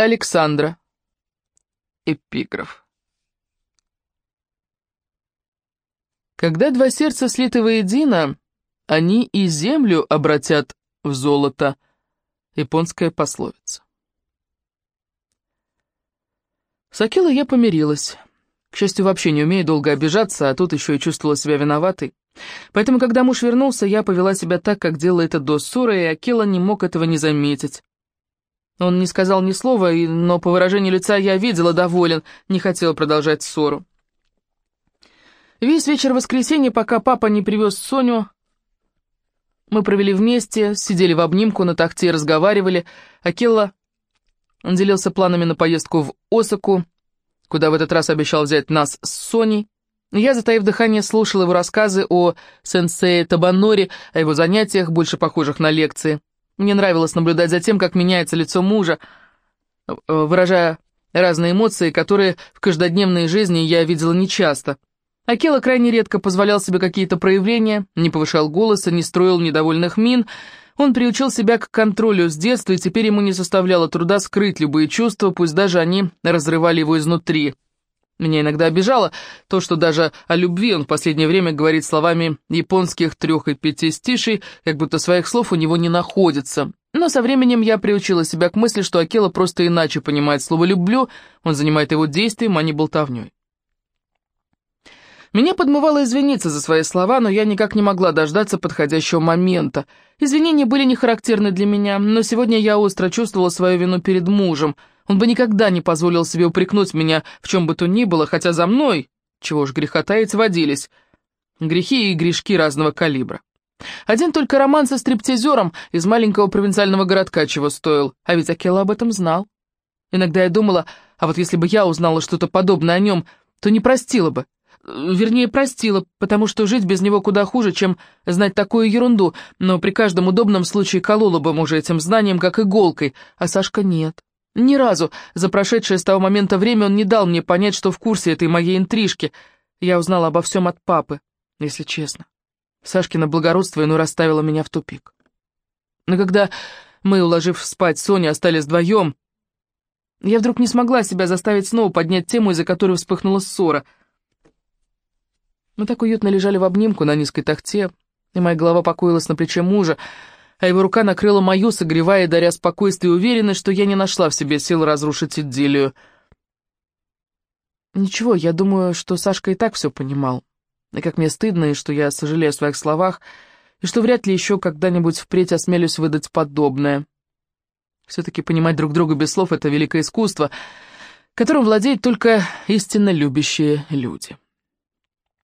Александра. Эпиграф. Когда два сердца слиты воедино, они и землю обратят в золото. Японская пословица. С Акилой я помирилась. К счастью, вообще не умею долго обижаться, а тут еще и чувствовала себя виноватой. Поэтому, когда муж вернулся, я повела себя так, как делала это до ссоры, и Акила не мог этого не заметить. Он не сказал ни слова, но по выражению лица я видела доволен, не хотела продолжать ссору. Весь вечер воскресенья, пока папа не привез Соню, мы провели вместе, сидели в обнимку на тахте и разговаривали. Акелла делился планами на поездку в Осаку, куда в этот раз обещал взять нас с Соней. Я, затаив дыхание, слушал его рассказы о сенсее Табанори, о его занятиях, больше похожих на лекции. Мне нравилось наблюдать за тем, как меняется лицо мужа, выражая разные эмоции, которые в каждодневной жизни я видела нечасто. Акела крайне редко позволял себе какие-то проявления, не повышал голоса, не строил недовольных мин. Он приучил себя к контролю с детства, и теперь ему не составляло труда скрыть любые чувства, пусть даже они разрывали его изнутри. Меня иногда обижало то, что даже о любви он в последнее время говорит словами японских трех и пяти стишей, как будто своих слов у него не находится. Но со временем я приучила себя к мысли, что Акела просто иначе понимает слово «люблю», он занимает его действием, а не болтовней. Меня подмывало извиниться за свои слова, но я никак не могла дождаться подходящего момента. Извинения были не характерны для меня, но сегодня я остро чувствовала свою вину перед мужем. Он бы никогда не позволил себе упрекнуть меня в чем бы то ни было, хотя за мной, чего ж греха таить, водились. Грехи и грешки разного калибра. Один только роман со стриптизером из маленького провинциального городка чего стоил, а ведь Акела об этом знал. Иногда я думала, а вот если бы я узнала что-то подобное о нем, то не простила бы. Вернее, простила, потому что жить без него куда хуже, чем знать такую ерунду, но при каждом удобном случае колола бы мужа этим знанием, как иголкой, а Сашка нет. Ни разу за прошедшее с того момента время он не дал мне понять, что в курсе этой моей интрижки. Я узнала обо всем от папы, если честно. Сашкина благородство иной расставило меня в тупик. Но когда мы, уложив спать Соню, остались вдвоем, я вдруг не смогла себя заставить снова поднять тему, из-за которой вспыхнула ссора — мы так уютно лежали в обнимку на низкой тахте, и моя голова покоилась на плече мужа, а его рука накрыла мою, согревая даря спокойствие и уверенность, что я не нашла в себе сил разрушить идиллию. Ничего, я думаю, что Сашка и так все понимал. И как мне стыдно, и что я сожалею о своих словах, и что вряд ли еще когда-нибудь впредь осмелюсь выдать подобное. Все-таки понимать друг друга без слов — это великое искусство, которым владеют только истинно любящие люди.